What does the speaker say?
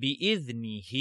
بإذنه